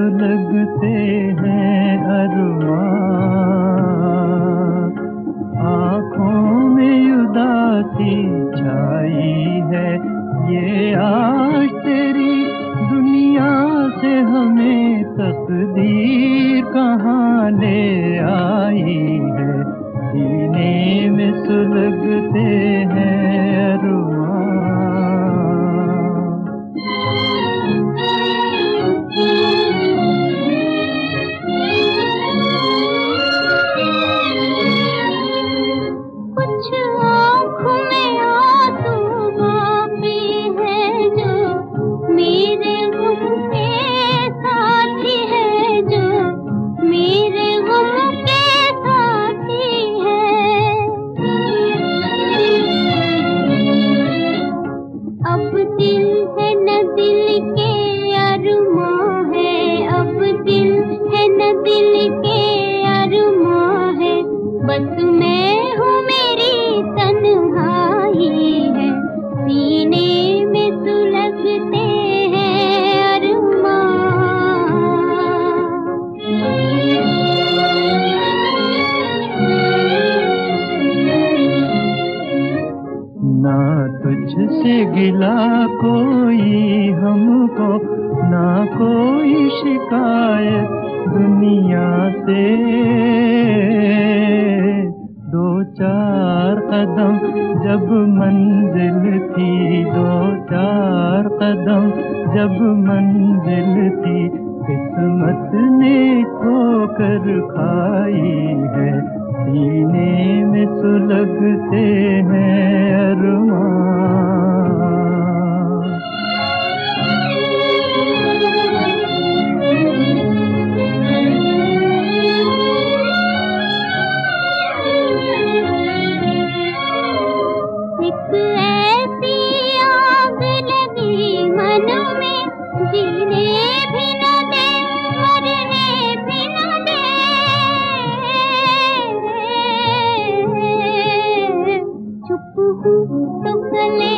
लगते हैं अरमान। आँखों में उदासी छाई है, ये आज तेरी दुनिया से हमें तकदीर कहाँ ले आई है? जीने में सुन है न दिल के है। अब दिल है न दिल के है। बस मैं तुझसे गिला कोई, हमको ना कोई शिकायत दुनिया से। दो चार कदम जब मंजिल थी, दो चार कदम जब मंजिल थी, किस्मत ने ठोकर खाई है, सीने में सुलगते हैं। so good